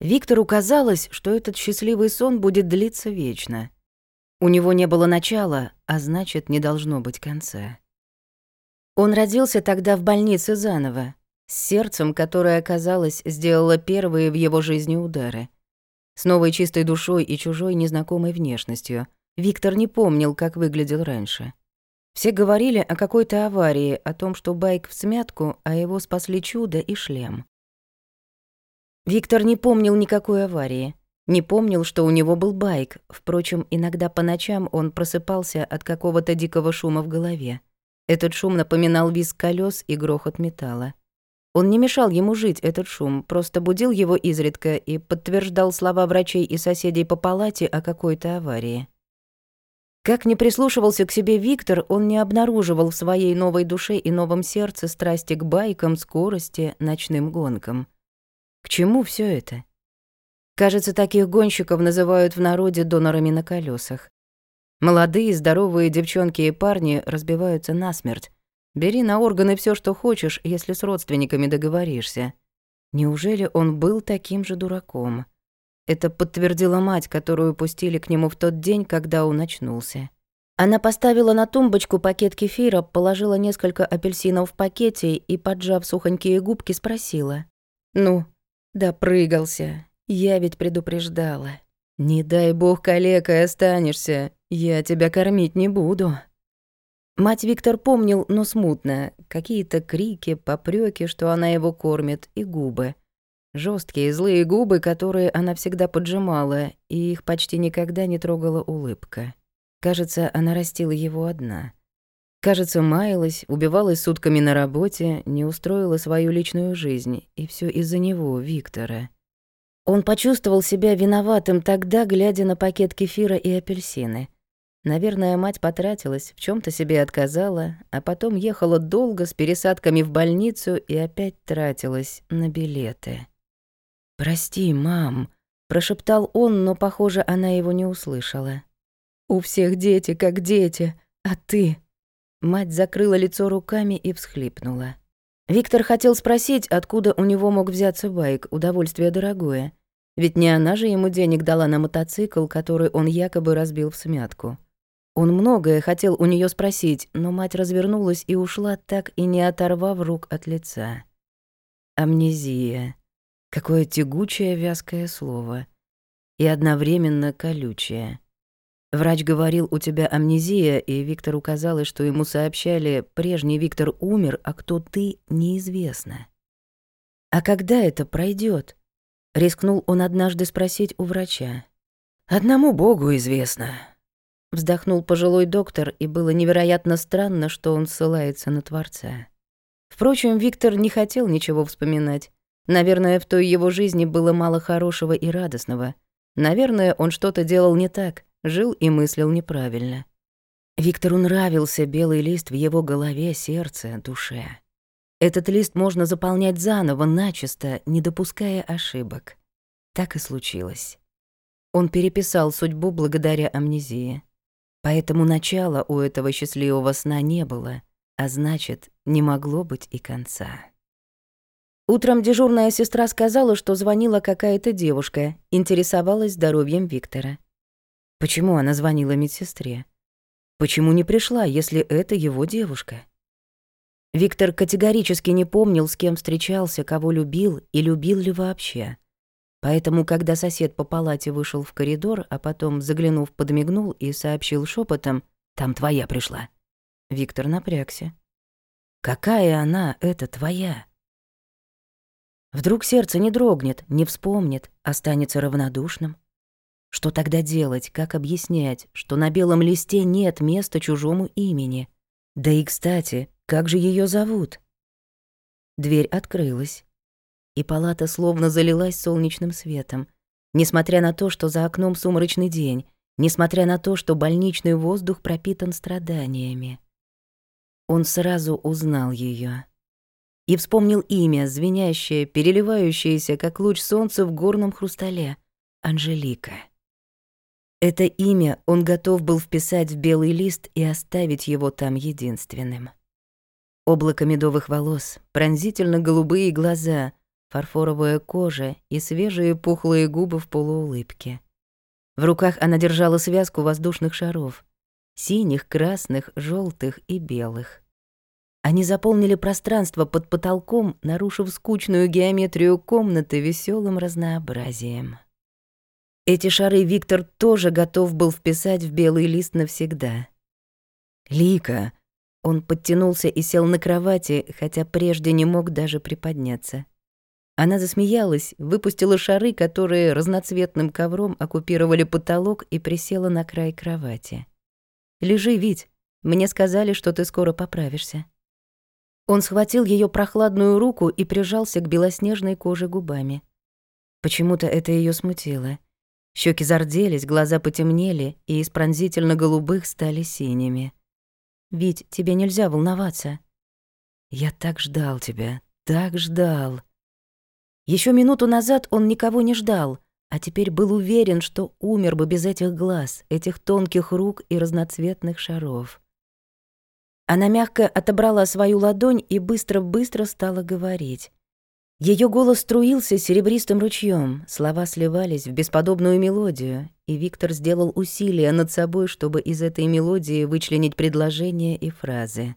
Виктору казалось, что этот счастливый сон будет длиться вечно. У него не было начала, а значит, не должно быть конца. Он родился тогда в больнице заново, с сердцем, которое, казалось, сделало первые в его жизни удары. С новой чистой душой и чужой незнакомой внешностью. Виктор не помнил, как выглядел раньше. Все говорили о какой-то аварии, о том, что байк в смятку, а его спасли чудо и шлем. Виктор не помнил никакой аварии. Не помнил, что у него был байк. Впрочем, иногда по ночам он просыпался от какого-то дикого шума в голове. Этот шум напоминал визг колес и грохот металла. Он не мешал ему жить, этот шум, просто будил его изредка и подтверждал слова врачей и соседей по палате о какой-то аварии. Как не прислушивался к себе Виктор, он не обнаруживал в своей новой душе и новом сердце страсти к байкам, скорости, ночным гонкам. К чему все это? Кажется, таких гонщиков называют в народе донорами на колесах. Молодые, здоровые девчонки и парни разбиваются насмерть, Бери на органы все, что хочешь, если с родственниками договоришься. Неужели он был таким же дураком? Это подтвердила мать, которую пустили к нему в тот день, когда он очнулся. Она поставила на тумбочку пакет кефира, положила несколько апельсинов в пакете и, поджав сухонькие губки, спросила. «Ну, допрыгался. Я ведь предупреждала. Не дай бог калекой останешься, я тебя кормить не буду». Мать Виктор помнил, но смутно, какие-то крики, попреки, что она его кормит, и губы. жесткие злые губы, которые она всегда поджимала, и их почти никогда не трогала улыбка. Кажется, она растила его одна. Кажется, маялась, убивалась сутками на работе, не устроила свою личную жизнь, и все из-за него, Виктора. Он почувствовал себя виноватым тогда, глядя на пакет кефира и апельсины — Наверное, мать потратилась, в чем то себе отказала, а потом ехала долго с пересадками в больницу и опять тратилась на билеты. «Прости, мам», — прошептал он, но, похоже, она его не услышала. «У всех дети как дети, а ты...» Мать закрыла лицо руками и всхлипнула. Виктор хотел спросить, откуда у него мог взяться байк, удовольствие дорогое. Ведь не она же ему денег дала на мотоцикл, который он якобы разбил в смятку. Он многое хотел у нее спросить, но мать развернулась и ушла, так и не оторвав рук от лица. Амнезия. Какое тягучее вязкое слово. И одновременно колючее. Врач говорил, у тебя амнезия, и Виктору казалось, что ему сообщали, прежний Виктор умер, а кто ты, неизвестно. А когда это пройдет? Рискнул он однажды спросить у врача. «Одному Богу известно», Вздохнул пожилой доктор, и было невероятно странно, что он ссылается на Творца. Впрочем, Виктор не хотел ничего вспоминать. Наверное, в той его жизни было мало хорошего и радостного. Наверное, он что-то делал не так, жил и мыслил неправильно. Виктору нравился белый лист в его голове, сердце, душе. Этот лист можно заполнять заново, начисто, не допуская ошибок. Так и случилось. Он переписал судьбу благодаря амнезии. Поэтому начала у этого счастливого сна не было, а значит, не могло быть и конца. Утром дежурная сестра сказала, что звонила какая-то девушка, интересовалась здоровьем Виктора. Почему она звонила медсестре? Почему не пришла, если это его девушка? Виктор категорически не помнил, с кем встречался, кого любил и любил ли вообще. Поэтому, когда сосед по палате вышел в коридор, а потом, заглянув, подмигнул и сообщил шепотом, «Там твоя пришла». Виктор напрягся. «Какая она, эта твоя?» Вдруг сердце не дрогнет, не вспомнит, останется равнодушным. Что тогда делать, как объяснять, что на белом листе нет места чужому имени? Да и, кстати, как же ее зовут? Дверь открылась и палата словно залилась солнечным светом. Несмотря на то, что за окном сумрачный день, несмотря на то, что больничный воздух пропитан страданиями. Он сразу узнал ее и вспомнил имя, звенящее, переливающееся, как луч солнца в горном хрустале — Анжелика. Это имя он готов был вписать в белый лист и оставить его там единственным. Облако медовых волос, пронзительно голубые глаза, фарфоровая кожа и свежие пухлые губы в полуулыбке. В руках она держала связку воздушных шаров — синих, красных, желтых и белых. Они заполнили пространство под потолком, нарушив скучную геометрию комнаты веселым разнообразием. Эти шары Виктор тоже готов был вписать в белый лист навсегда. «Лика!» Он подтянулся и сел на кровати, хотя прежде не мог даже приподняться. Она засмеялась, выпустила шары, которые разноцветным ковром оккупировали потолок и присела на край кровати. «Лежи, Вить, мне сказали, что ты скоро поправишься». Он схватил ее прохладную руку и прижался к белоснежной коже губами. Почему-то это ее смутило. Щеки зарделись, глаза потемнели, и из пронзительно-голубых стали синими. «Вить, тебе нельзя волноваться». «Я так ждал тебя, так ждал». Еще минуту назад он никого не ждал, а теперь был уверен, что умер бы без этих глаз, этих тонких рук и разноцветных шаров. Она мягко отобрала свою ладонь и быстро-быстро стала говорить. Ее голос струился серебристым ручьем, слова сливались в бесподобную мелодию, и Виктор сделал усилия над собой, чтобы из этой мелодии вычленить предложения и фразы.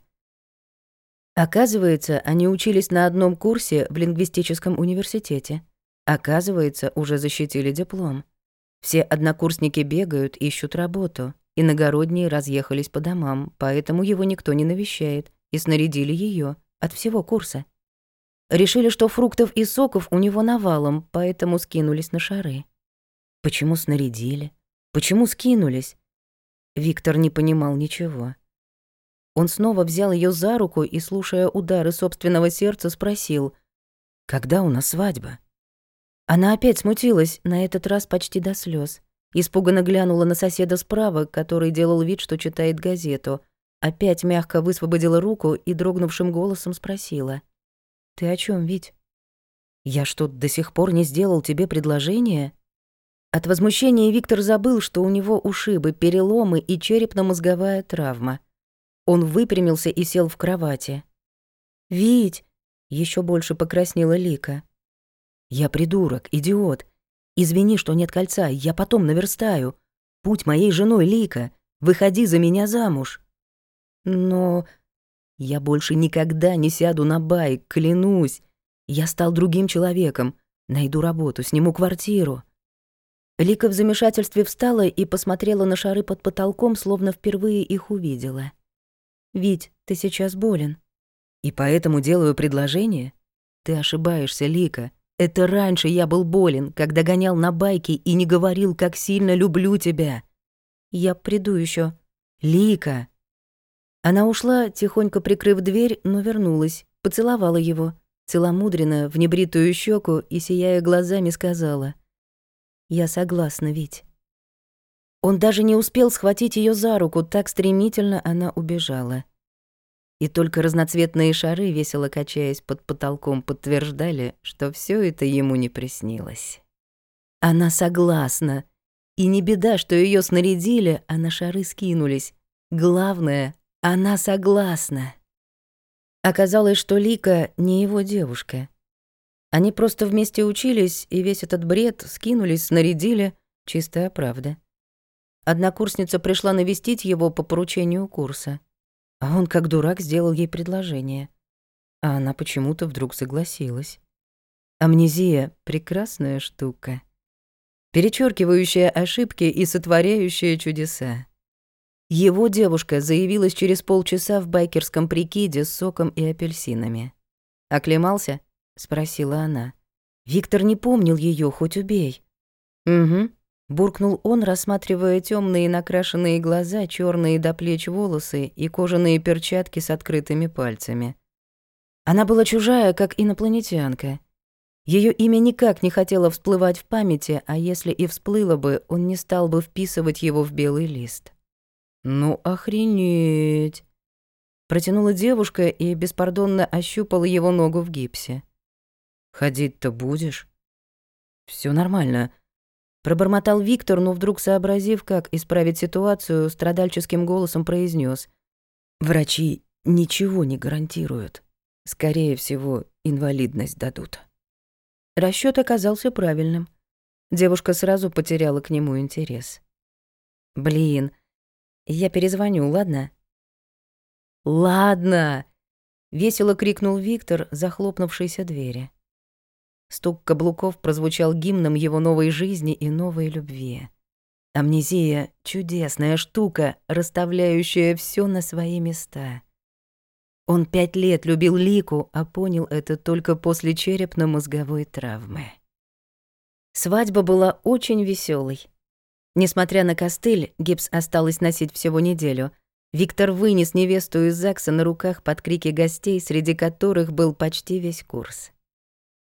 Оказывается, они учились на одном курсе в лингвистическом университете. Оказывается, уже защитили диплом. Все однокурсники бегают, ищут работу. Иногородние разъехались по домам, поэтому его никто не навещает, и снарядили ее от всего курса. Решили, что фруктов и соков у него навалом, поэтому скинулись на шары. Почему снарядили? Почему скинулись? Виктор не понимал ничего. Он снова взял ее за руку и, слушая удары собственного сердца, спросил, «Когда у нас свадьба?» Она опять смутилась, на этот раз почти до слез. Испуганно глянула на соседа справа, который делал вид, что читает газету. Опять мягко высвободила руку и дрогнувшим голосом спросила. «Ты о чем, Вить? Я что, до сих пор не сделал тебе предложение?» От возмущения Виктор забыл, что у него ушибы, переломы и черепно-мозговая травма — он выпрямился и сел в кровати. «Вить!» — еще больше покраснела Лика. «Я придурок, идиот. Извини, что нет кольца, я потом наверстаю. Будь моей женой, Лика. Выходи за меня замуж». «Но...» «Я больше никогда не сяду на байк, клянусь. Я стал другим человеком. Найду работу, сниму квартиру». Лика в замешательстве встала и посмотрела на шары под потолком, словно впервые их увидела. «Вить, ты сейчас болен». «И поэтому делаю предложение?» «Ты ошибаешься, Лика. Это раньше я был болен, когда гонял на байке и не говорил, как сильно люблю тебя». «Я приду еще. «Лика!» Она ушла, тихонько прикрыв дверь, но вернулась, поцеловала его, целомудренно, в небритую щеку и, сияя глазами, сказала. «Я согласна, Вить». Он даже не успел схватить ее за руку, так стремительно она убежала. И только разноцветные шары, весело качаясь под потолком, подтверждали, что все это ему не приснилось. Она согласна. И не беда, что ее снарядили, а на шары скинулись. Главное, она согласна. Оказалось, что Лика не его девушка. Они просто вместе учились, и весь этот бред скинулись, снарядили. Чистая правда. Однокурсница пришла навестить его по поручению курса. А он, как дурак, сделал ей предложение. А она почему-то вдруг согласилась. Амнезия — прекрасная штука. Перечеркивающая ошибки и сотворяющая чудеса. Его девушка заявилась через полчаса в байкерском прикиде с соком и апельсинами. «Оклемался?» — спросила она. Виктор не помнил ее, хоть убей. «Угу», буркнул он, рассматривая темные накрашенные глаза, черные до плеч волосы и кожаные перчатки с открытыми пальцами. Она была чужая, как инопланетянка. Ее имя никак не хотело всплывать в памяти, а если и всплыло бы, он не стал бы вписывать его в белый лист. «Ну, охренеть!» Протянула девушка и беспардонно ощупала его ногу в гипсе. «Ходить-то будешь?» Все нормально», Пробормотал Виктор, но вдруг сообразив, как исправить ситуацию, страдальческим голосом произнес: «Врачи ничего не гарантируют. Скорее всего, инвалидность дадут». Расчёт оказался правильным. Девушка сразу потеряла к нему интерес. «Блин, я перезвоню, ладно?» «Ладно!» — весело крикнул Виктор, захлопнувшейся двери. Стук каблуков прозвучал гимном его новой жизни и новой любви. Амнезия — чудесная штука, расставляющая все на свои места. Он пять лет любил Лику, а понял это только после черепно-мозговой травмы. Свадьба была очень веселой. Несмотря на костыль, гипс осталось носить всего неделю. Виктор вынес невесту из ЗАГСа на руках под крики гостей, среди которых был почти весь курс.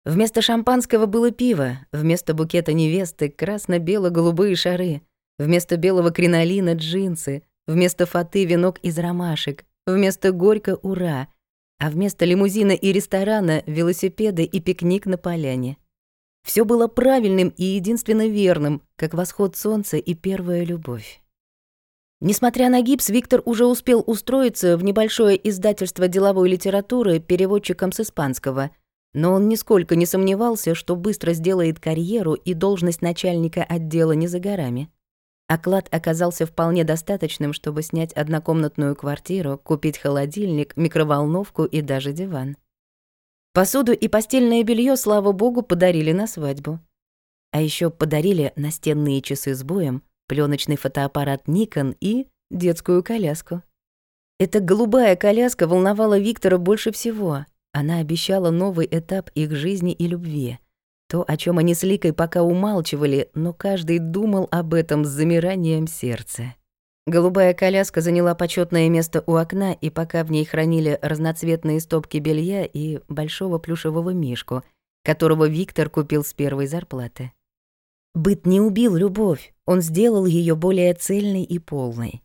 Вместо шампанского было пиво, вместо букета невесты красно-бело-голубые шары, вместо белого кринолина джинсы, вместо фаты венок из ромашек, вместо горько ура, а вместо лимузина и ресторана велосипеды и пикник на поляне. Все было правильным и единственно верным, как восход солнца и первая любовь. Несмотря на гипс, Виктор уже успел устроиться в небольшое издательство деловой литературы переводчиком с испанского — но он нисколько не сомневался, что быстро сделает карьеру и должность начальника отдела не за горами. Оклад оказался вполне достаточным, чтобы снять однокомнатную квартиру, купить холодильник, микроволновку и даже диван. Посуду и постельное белье, слава богу, подарили на свадьбу. А еще подарили настенные часы с боем, пленочный фотоаппарат Nikon и детскую коляску. Эта голубая коляска волновала Виктора больше всего. Она обещала новый этап их жизни и любви. То, о чем они с Ликой пока умалчивали, но каждый думал об этом с замиранием сердца. Голубая коляска заняла почетное место у окна, и пока в ней хранили разноцветные стопки белья и большого плюшевого мишку, которого Виктор купил с первой зарплаты. Быт не убил любовь, он сделал ее более цельной и полной.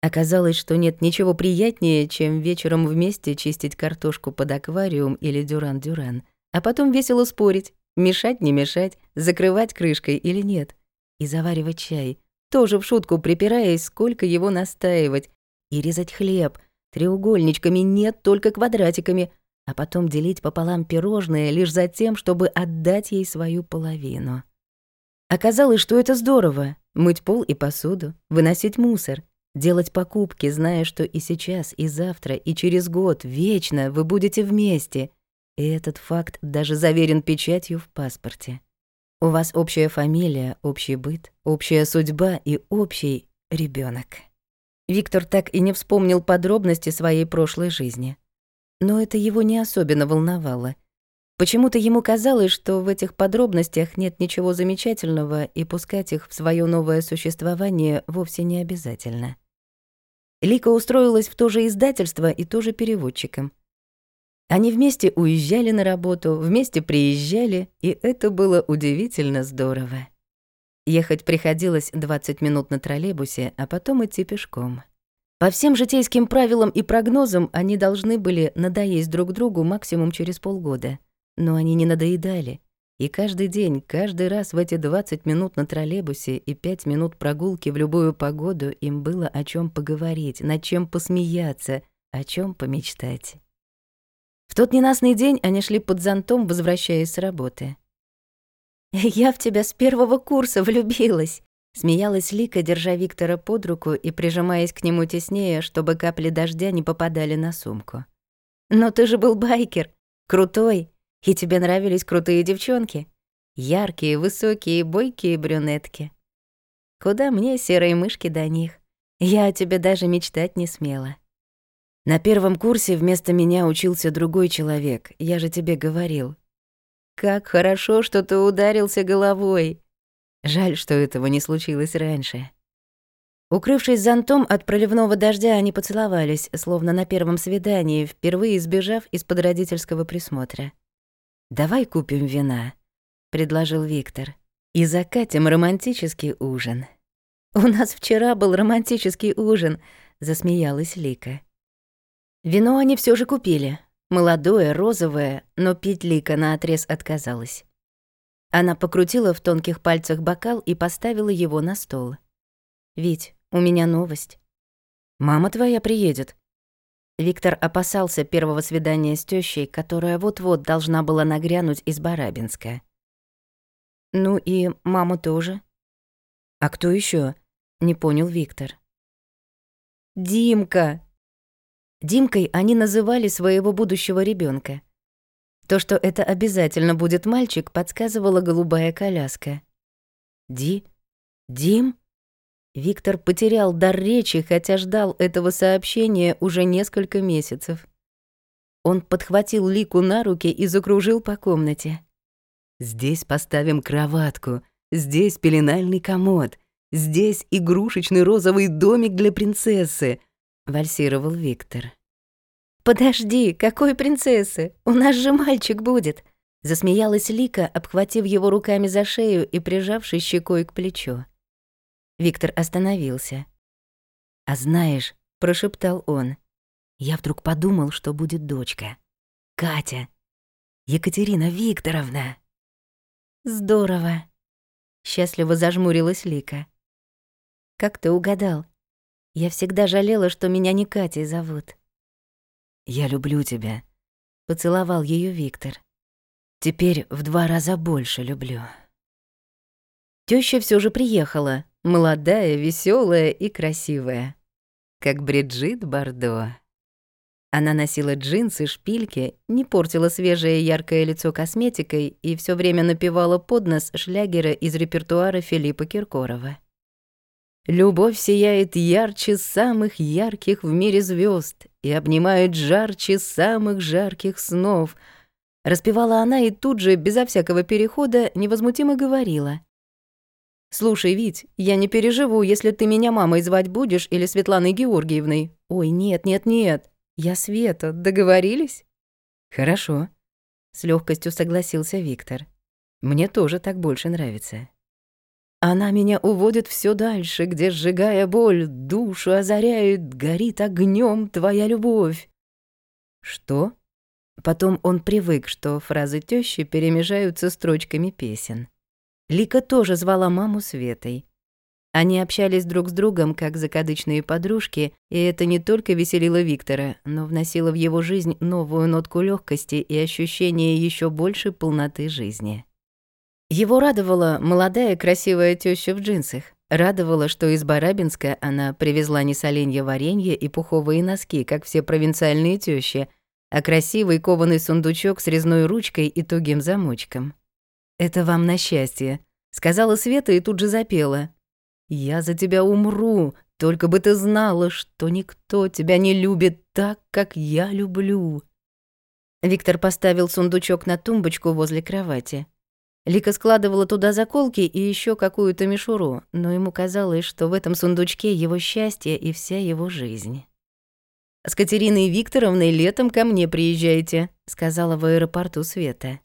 Оказалось, что нет ничего приятнее, чем вечером вместе чистить картошку под аквариум или дюран-дюран, а потом весело спорить, мешать, не мешать, закрывать крышкой или нет, и заваривать чай, тоже в шутку припираясь, сколько его настаивать, и резать хлеб, треугольничками нет, только квадратиками, а потом делить пополам пирожное лишь за тем, чтобы отдать ей свою половину. Оказалось, что это здорово — мыть пол и посуду, выносить мусор — Делать покупки, зная, что и сейчас, и завтра, и через год, вечно вы будете вместе. И этот факт даже заверен печатью в паспорте. У вас общая фамилия, общий быт, общая судьба и общий ребенок. Виктор так и не вспомнил подробности своей прошлой жизни. Но это его не особенно волновало. Почему-то ему казалось, что в этих подробностях нет ничего замечательного, и пускать их в свое новое существование вовсе не обязательно. Лика устроилась в то же издательство и тоже переводчиком. Они вместе уезжали на работу, вместе приезжали, и это было удивительно здорово. Ехать приходилось 20 минут на троллейбусе, а потом идти пешком. По всем житейским правилам и прогнозам они должны были надоесть друг другу максимум через полгода. Но они не надоедали. И каждый день, каждый раз в эти 20 минут на троллейбусе и 5 минут прогулки в любую погоду им было о чем поговорить, над чем посмеяться, о чем помечтать. В тот ненастный день они шли под зонтом, возвращаясь с работы. «Я в тебя с первого курса влюбилась», — смеялась Лика, держа Виктора под руку и прижимаясь к нему теснее, чтобы капли дождя не попадали на сумку. «Но ты же был байкер, крутой, и тебе нравились крутые девчонки? Яркие, высокие, бойкие брюнетки. Куда мне, серые мышки, до них? Я о тебе даже мечтать не смела. На первом курсе вместо меня учился другой человек, я же тебе говорил. Как хорошо, что ты ударился головой. Жаль, что этого не случилось раньше. Укрывшись зонтом от проливного дождя, они поцеловались, словно на первом свидании, впервые избежав из-под родительского присмотра. «Давай купим вина», — предложил Виктор, «и закатим романтический ужин». «У нас вчера был романтический ужин», — засмеялась Лика. Вино они все же купили. Молодое, розовое, но пить Лика наотрез отказалась. Она покрутила в тонких пальцах бокал и поставила его на стол. «Вить, у меня новость. Мама твоя приедет». Виктор опасался первого свидания с тещей, которая вот-вот должна была нагрянуть из Барабинска. «Ну и маму тоже?» «А кто еще? не понял Виктор. «Димка!» Димкой они называли своего будущего ребенка. То, что это обязательно будет мальчик, подсказывала голубая коляска. «Ди? Дим?» Виктор потерял дар речи, хотя ждал этого сообщения уже несколько месяцев. Он подхватил Лику на руки и закружил по комнате. «Здесь поставим кроватку, здесь пеленальный комод, здесь игрушечный розовый домик для принцессы», — вальсировал Виктор. «Подожди, какой принцессы? У нас же мальчик будет!» Засмеялась Лика, обхватив его руками за шею и прижавшись щекой к плечу. Виктор остановился. «А знаешь», — прошептал он, — «я вдруг подумал, что будет дочка. Катя. Екатерина Викторовна». «Здорово», — счастливо зажмурилась Лика. «Как ты угадал? Я всегда жалела, что меня не Катей зовут». «Я люблю тебя», — поцеловал ее Виктор. «Теперь в два раза больше люблю». Тёща все же приехала, Молодая, веселая и красивая. Как Бриджит Бардо. Она носила джинсы, шпильки, не портила свежее яркое лицо косметикой и все время напевала под нос шлягера из репертуара Филиппа Киркорова. Любовь сияет ярче самых ярких в мире звезд и обнимает жарче самых жарких снов. Распевала она и тут же, безо всякого перехода, невозмутимо говорила. «Слушай, Вить, я не переживу, если ты меня мамой звать будешь или Светланой Георгиевной. Ой, нет, нет, нет. Я Света, договорились?» «Хорошо», — с легкостью согласился Виктор. «Мне тоже так больше нравится». Она меня уводит все дальше, где, сжигая боль, душу озаряет, горит огнем твоя любовь. Что? Потом он привык, что фразы тещи перемежаются строчками песен. Лика тоже звала маму Светой. Они общались друг с другом как закадычные подружки, и это не только веселило Виктора, но вносило в его жизнь новую нотку легкости и ощущение еще большей полноты жизни. Его радовала молодая красивая теща в джинсах. Радовало, что из Барабинска она привезла не соленье варенье и пуховые носки, как все провинциальные тещи, а красивый кованый сундучок с резной ручкой и тугим замочком. «Это вам на счастье», — сказала Света и тут же запела. «Я за тебя умру, только бы ты знала, что никто тебя не любит так, как я люблю». Виктор поставил сундучок на тумбочку возле кровати. Лика складывала туда заколки и еще какую-то мишуру, но ему казалось, что в этом сундучке его счастье и вся его жизнь. «С Катериной Викторовной летом ко мне приезжайте», — сказала в аэропорту Света.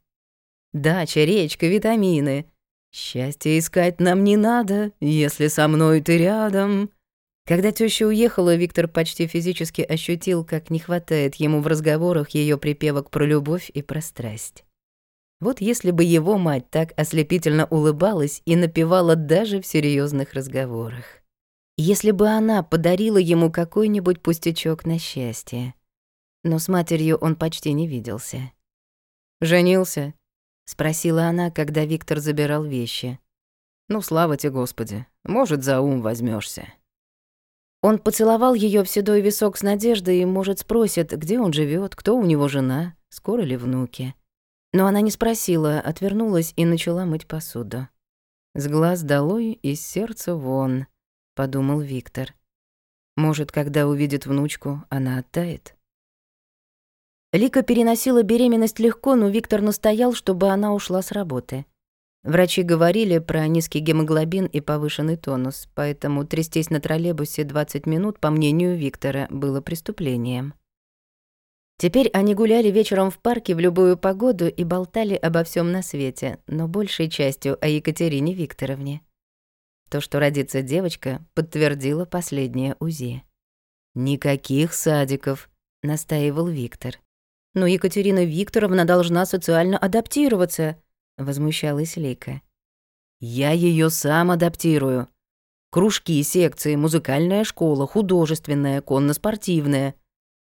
Дача, речка, витамины. Счастье искать нам не надо, если со мной ты рядом. Когда тёща уехала, Виктор почти физически ощутил, как не хватает ему в разговорах её припевок про любовь и про страсть. Вот если бы его мать так ослепительно улыбалась и напевала даже в серьезных разговорах. Если бы она подарила ему какой-нибудь пустячок на счастье. Но с матерью он почти не виделся. «Женился?» спросила она, когда Виктор забирал вещи. Ну, слава тебе, Господи. Может, за ум возьмешься. Он поцеловал ее в седой висок с надеждой и, может, спросит, где он живет, кто у него жена, скоро ли внуки. Но она не спросила, отвернулась и начала мыть посуду. «С глаз долой, из сердца вон», — подумал Виктор. «Может, когда увидит внучку, она оттает?» Лика переносила беременность легко, но Виктор настоял, чтобы она ушла с работы. Врачи говорили про низкий гемоглобин и повышенный тонус, поэтому трястись на троллейбусе 20 минут, по мнению Виктора, было преступлением. Теперь они гуляли вечером в парке в любую погоду и болтали обо всем на свете, но большей частью о Екатерине Викторовне. То, что родится девочка, подтвердило последнее УЗИ. «Никаких садиков», — настаивал Виктор. Но Екатерина Викторовна должна социально адаптироваться, возмущалась Лейка. Я ее сам адаптирую. Кружки, секции, музыкальная школа, художественная, конно-спортивная.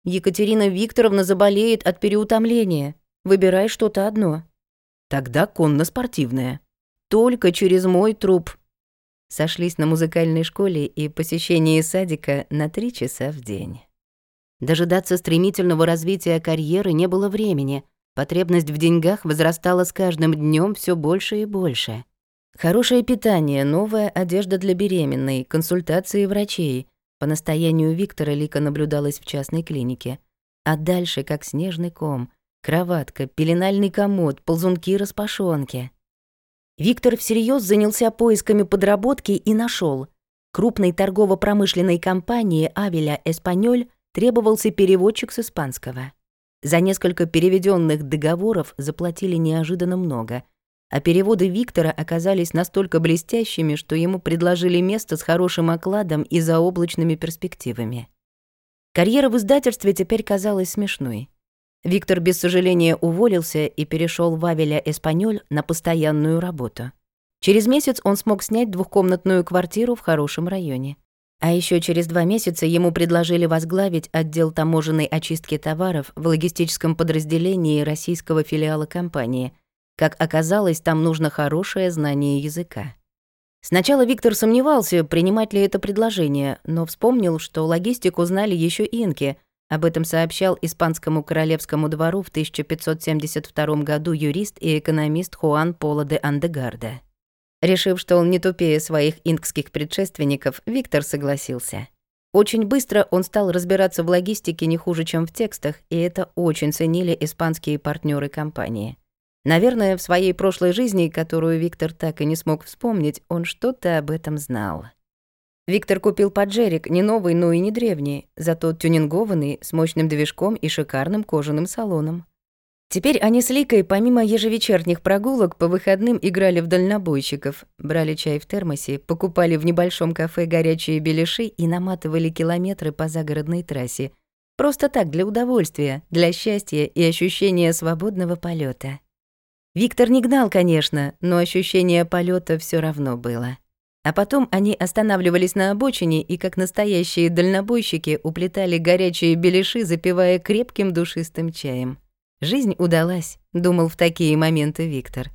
Екатерина Викторовна заболеет от переутомления. Выбирай что-то одно. Тогда конно-спортивное. Только через мой труп. Сошлись на музыкальной школе и посещении садика на три часа в день. Дожидаться стремительного развития карьеры не было времени. Потребность в деньгах возрастала с каждым днем все больше и больше. Хорошее питание, новая одежда для беременной, консультации врачей. По настоянию Виктора Лика наблюдалась в частной клинике. А дальше, как снежный ком, кроватка, пеленальный комод, ползунки-распашонки. Виктор всерьез занялся поисками подработки и нашел. Крупной торгово-промышленной компании «Авеля Эспаньоль» требовался переводчик с испанского. За несколько переведенных договоров заплатили неожиданно много, а переводы Виктора оказались настолько блестящими, что ему предложили место с хорошим окладом и заоблачными перспективами. Карьера в издательстве теперь казалась смешной. Виктор без сожаления уволился и перешел в Авеля Эспаньоль на постоянную работу. Через месяц он смог снять двухкомнатную квартиру в хорошем районе. А еще через два месяца ему предложили возглавить отдел таможенной очистки товаров в логистическом подразделении российского филиала компании. Как оказалось, там нужно хорошее знание языка. Сначала Виктор сомневался, принимать ли это предложение, но вспомнил, что логистику знали еще инки. Об этом сообщал испанскому королевскому двору в 1572 году юрист и экономист Хуан Поло де Андегарда. Решив, что он не тупее своих инкских предшественников, Виктор согласился. Очень быстро он стал разбираться в логистике не хуже, чем в текстах, и это очень ценили испанские партнеры компании. Наверное, в своей прошлой жизни, которую Виктор так и не смог вспомнить, он что-то об этом знал. Виктор купил поджерик, не новый, но и не древний, зато тюнингованный, с мощным движком и шикарным кожаным салоном. Теперь они с Ликой, помимо ежевечерних прогулок, по выходным играли в дальнобойщиков, брали чай в термосе, покупали в небольшом кафе горячие беляши и наматывали километры по загородной трассе. Просто так, для удовольствия, для счастья и ощущения свободного полета. Виктор не гнал, конечно, но ощущение полета все равно было. А потом они останавливались на обочине и, как настоящие дальнобойщики, уплетали горячие беляши, запивая крепким душистым чаем. Жизнь удалась, думал в такие моменты Виктор.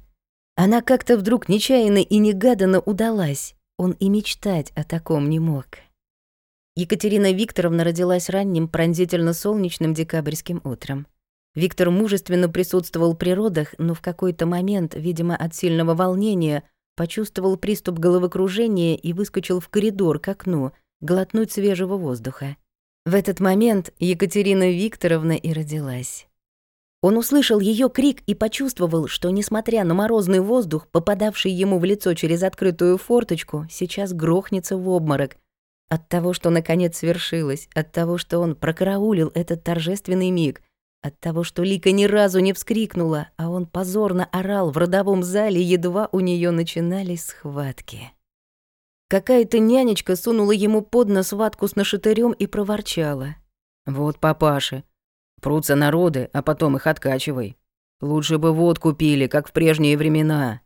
Она как-то вдруг нечаянно и негаданно удалась. Он и мечтать о таком не мог. Екатерина Викторовна родилась ранним пронзительно-солнечным декабрьским утром. Виктор мужественно присутствовал при родах, но в какой-то момент, видимо, от сильного волнения, почувствовал приступ головокружения и выскочил в коридор к окну, глотнуть свежего воздуха. В этот момент Екатерина Викторовна и родилась. Он услышал ее крик и почувствовал, что, несмотря на морозный воздух, попадавший ему в лицо через открытую форточку, сейчас грохнется в обморок. От того, что наконец свершилось, от того, что он прокараулил этот торжественный миг, от того, что Лика ни разу не вскрикнула, а он позорно орал в родовом зале, едва у нее начинались схватки. Какая-то нянечка сунула ему под нос ватку с нашатырем и проворчала. «Вот папаша, Прутся народы, а потом их откачивай. Лучше бы водку пили, как в прежние времена».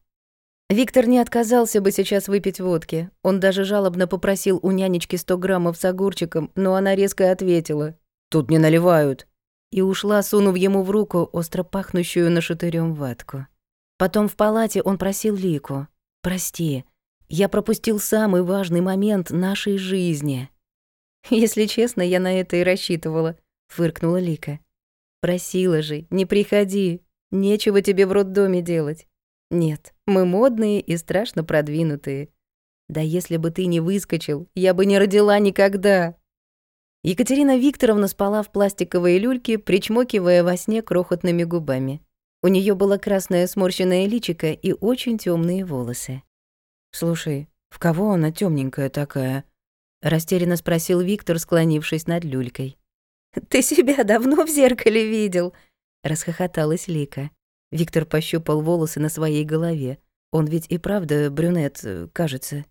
Виктор не отказался бы сейчас выпить водки. Он даже жалобно попросил у нянечки 100 граммов с огурчиком, но она резко ответила. «Тут не наливают». И ушла, сунув ему в руку остро пахнущую нашатырём ватку. Потом в палате он просил Лику. «Прости, я пропустил самый важный момент нашей жизни». «Если честно, я на это и рассчитывала», — фыркнула Лика. Просила же, не приходи, нечего тебе в роддоме делать. Нет, мы модные и страшно продвинутые. Да если бы ты не выскочил, я бы не родила никогда. Екатерина Викторовна спала в пластиковой люльке, причмокивая во сне крохотными губами. У нее было красное сморщенное личико и очень темные волосы. «Слушай, в кого она темненькая такая?» — растерянно спросил Виктор, склонившись над люлькой. «Ты себя давно в зеркале видел?» — расхохоталась Лика. Виктор пощупал волосы на своей голове. Он ведь и правда брюнет, кажется.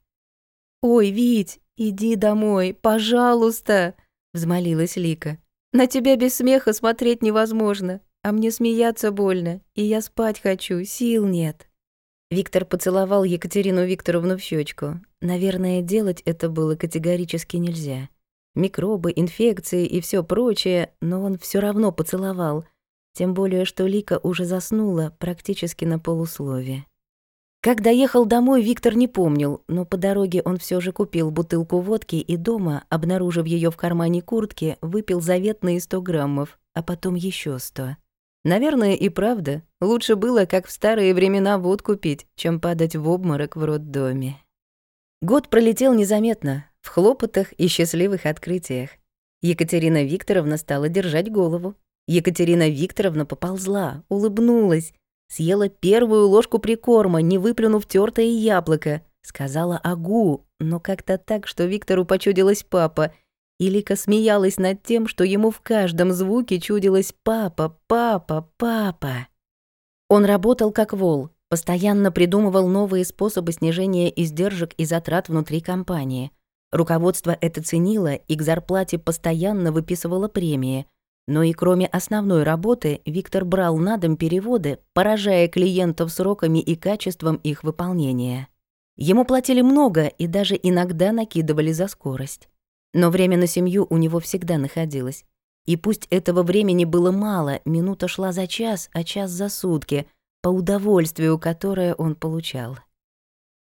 «Ой, Вить, иди домой, пожалуйста!» — взмолилась Лика. «На тебя без смеха смотреть невозможно, а мне смеяться больно, и я спать хочу, сил нет». Виктор поцеловал Екатерину Викторовну в щечку. Наверное, делать это было категорически нельзя. микробы, инфекции и все прочее, но он все равно поцеловал, тем более что Лика уже заснула практически на полуслове. Как доехал домой, Виктор не помнил, но по дороге он все же купил бутылку водки и дома, обнаружив ее в кармане куртки, выпил заветные 100 граммов, а потом еще 100. Наверное, и правда, лучше было, как в старые времена, водку пить, чем падать в обморок в роддоме. Год пролетел незаметно, в хлопотах и счастливых открытиях. Екатерина Викторовна стала держать голову. Екатерина Викторовна поползла, улыбнулась, съела первую ложку прикорма, не выплюнув тёртое яблоко, сказала «агу», но как-то так, что Виктору почудилась папа — и Лика смеялась над тем, что ему в каждом звуке чудилось «папа, папа, папа». Он работал как вол, постоянно придумывал новые способы снижения издержек и затрат внутри компании. Руководство это ценило и к зарплате постоянно выписывало премии. Но и кроме основной работы, Виктор брал на дом переводы, поражая клиентов сроками и качеством их выполнения. Ему платили много и даже иногда накидывали за скорость. Но время на семью у него всегда находилось. И пусть этого времени было мало, минута шла за час, а час за сутки, по удовольствию, которое он получал.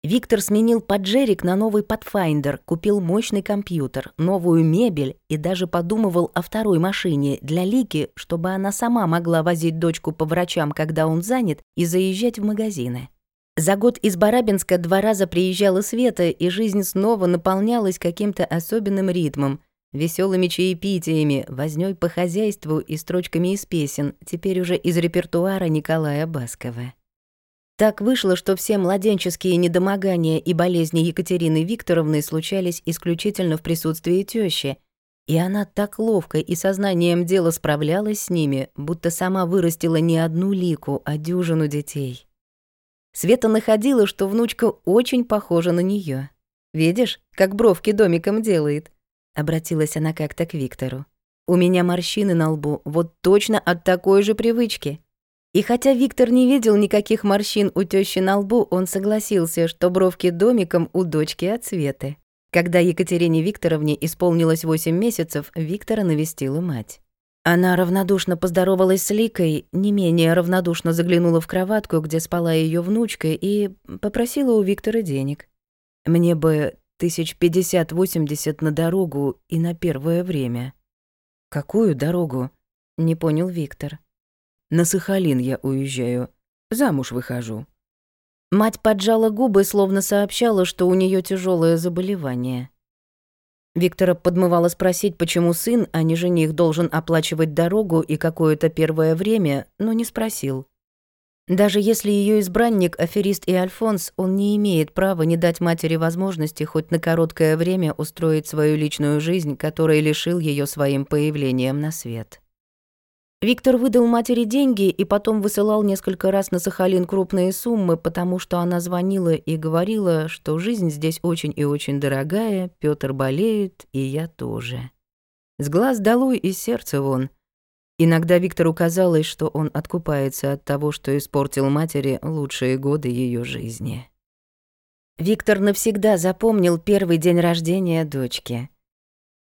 Виктор сменил поджерик на новый Pathfinder, купил мощный компьютер, новую мебель и даже подумывал о второй машине для Лики, чтобы она сама могла возить дочку по врачам, когда он занят, и заезжать в магазины. За год из Барабинска два раза приезжала Света, и жизнь снова наполнялась каким-то особенным ритмом, веселыми чаепитиями, вознёй по хозяйству и строчками из песен, теперь уже из репертуара Николая Баскова. Так вышло, что все младенческие недомогания и болезни Екатерины Викторовны случались исключительно в присутствии тёщи, и она так ловко и сознанием дела справлялась с ними, будто сама вырастила не одну лику, а дюжину детей. Света находила, что внучка очень похожа на неё. «Видишь, как бровки домиком делает?» Обратилась она как-то к Виктору. «У меня морщины на лбу, вот точно от такой же привычки». И хотя Виктор не видел никаких морщин у тёщи на лбу, он согласился, что бровки домиком у дочки от Светы. Когда Екатерине Викторовне исполнилось 8 месяцев, Виктора навестила мать. Она равнодушно поздоровалась с Ликой, не менее равнодушно заглянула в кроватку, где спала ее внучка, и попросила у Виктора денег. «Мне бы тысяч пятьдесят-восемьдесят на дорогу и на первое время». «Какую дорогу?» — не понял Виктор. «На Сахалин я уезжаю. Замуж выхожу». Мать поджала губы, словно сообщала, что у нее тяжелое заболевание. Виктора подмывало спросить, почему сын, а не жених, должен оплачивать дорогу и какое-то первое время, но не спросил. Даже если ее избранник, аферист и Альфонс, он не имеет права не дать матери возможности хоть на короткое время устроить свою личную жизнь, которой лишил ее своим появлением на свет. Виктор выдал матери деньги и потом высылал несколько раз на Сахалин крупные суммы, потому что она звонила и говорила, что жизнь здесь очень и очень дорогая, Пётр болеет, и я тоже. С глаз долой и сердца вон. Иногда Виктору казалось, что он откупается от того, что испортил матери лучшие годы ее жизни. Виктор навсегда запомнил первый день рождения дочки —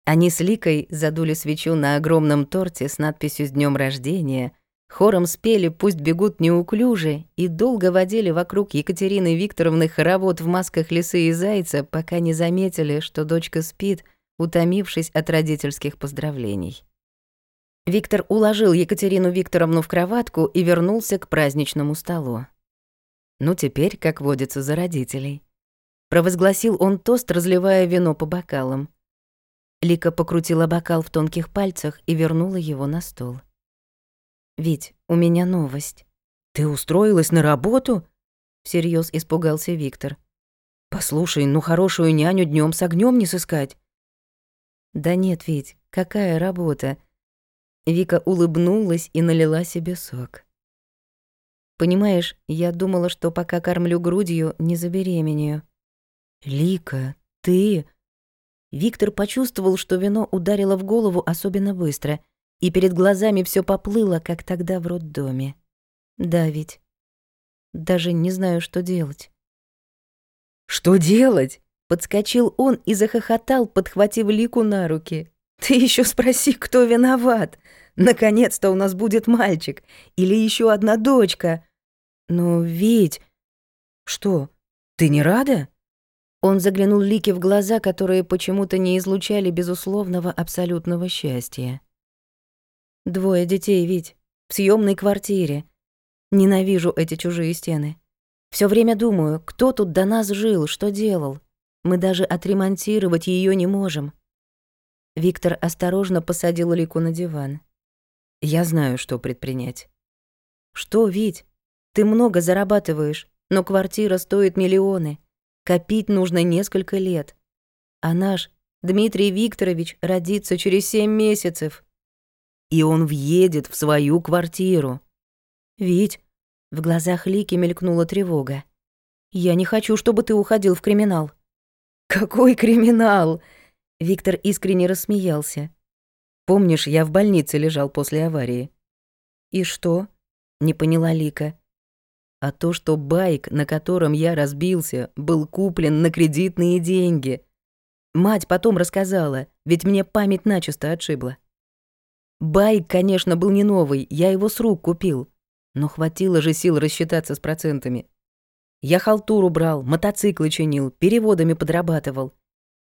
они с Ликой задули свечу на огромном торте с надписью «С днем рождения», хором спели «Пусть бегут неуклюже» и долго водили вокруг Екатерины Викторовны хоровод в масках лисы и зайца, пока не заметили, что дочка спит, утомившись от родительских поздравлений. Виктор уложил Екатерину Викторовну в кроватку и вернулся к праздничному столу. Ну, теперь, как водится, за родителей. Провозгласил он тост, разливая вино по бокалам. Лика покрутила бокал в тонких пальцах и вернула его на стол. «Вить, у меня новость». «Ты устроилась на работу?» Всерьез испугался Виктор. «Послушай, ну хорошую няню днем с огнем не сыскать». «Да нет, Вить, какая работа?» Вика улыбнулась и налила себе сок. «Понимаешь, я думала, что пока кормлю грудью, не забеременею». «Лика, ты...» Виктор почувствовал, что вино ударило в голову особенно быстро, и перед глазами все поплыло, как тогда в роддоме. Да ведь. Даже не знаю, что делать. «Что делать?» Подскочил он и захохотал, подхватив Лику на руки. «Ты еще спроси, кто виноват. Наконец-то у нас будет мальчик. Или еще одна дочка. Но ведь...» «Что, ты не рада?» Он заглянул Лике в глаза, которые почему-то не излучали безусловного абсолютного счастья. «Двое детей, ведь в съемной квартире. Ненавижу эти чужие стены. Все время думаю, кто тут до нас жил, что делал. Мы даже отремонтировать ее не можем». Виктор осторожно посадил Лику на диван. «Я знаю, что предпринять». «Что, Вить? Ты много зарабатываешь, но квартира стоит миллионы. Копить нужно несколько лет. А наш Дмитрий Викторович родится через семь месяцев. И он въедет в свою квартиру. Ведь в глазах Лики мелькнула тревога. Я не хочу, чтобы ты уходил в криминал. Какой криминал? Виктор искренне рассмеялся. Помнишь, я в больнице лежал после аварии. И что? Не поняла Лика а то, что байк, на котором я разбился, был куплен на кредитные деньги. Мать потом рассказала, ведь мне память начисто отшибла. Байк, конечно, был не новый, я его с рук купил, но хватило же сил рассчитаться с процентами. Я халтуру брал, мотоциклы чинил, переводами подрабатывал.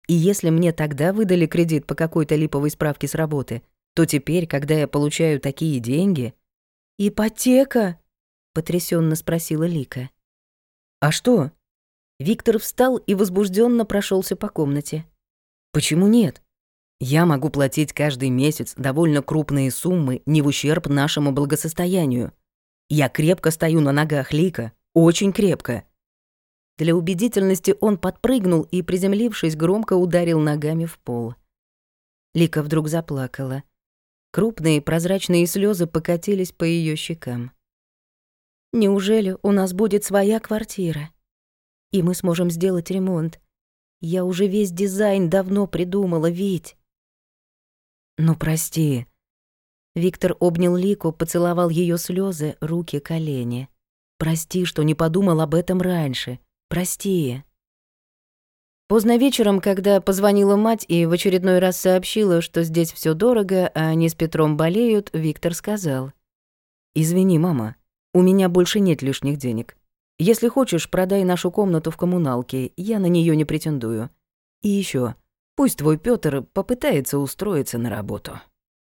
И если мне тогда выдали кредит по какой-то липовой справке с работы, то теперь, когда я получаю такие деньги... «Ипотека!» Потрясенно спросила Лика. А что? Виктор встал и возбужденно прошелся по комнате. Почему нет? Я могу платить каждый месяц довольно крупные суммы не в ущерб нашему благосостоянию. Я крепко стою на ногах, Лика, очень крепко. Для убедительности он подпрыгнул и, приземлившись, громко ударил ногами в пол. Лика вдруг заплакала. Крупные прозрачные слезы покатились по ее щекам. Неужели у нас будет своя квартира? И мы сможем сделать ремонт. Я уже весь дизайн давно придумала, ведь. Ну, прости. Виктор обнял Лику, поцеловал ее слезы, руки, колени. Прости, что не подумал об этом раньше. Прости. Поздно вечером, когда позвонила мать и в очередной раз сообщила, что здесь все дорого, а они с Петром болеют, Виктор сказал. «Извини, мама, у меня больше нет лишних денег. Если хочешь, продай нашу комнату в коммуналке, я на нее не претендую. И еще, пусть твой Пётр попытается устроиться на работу».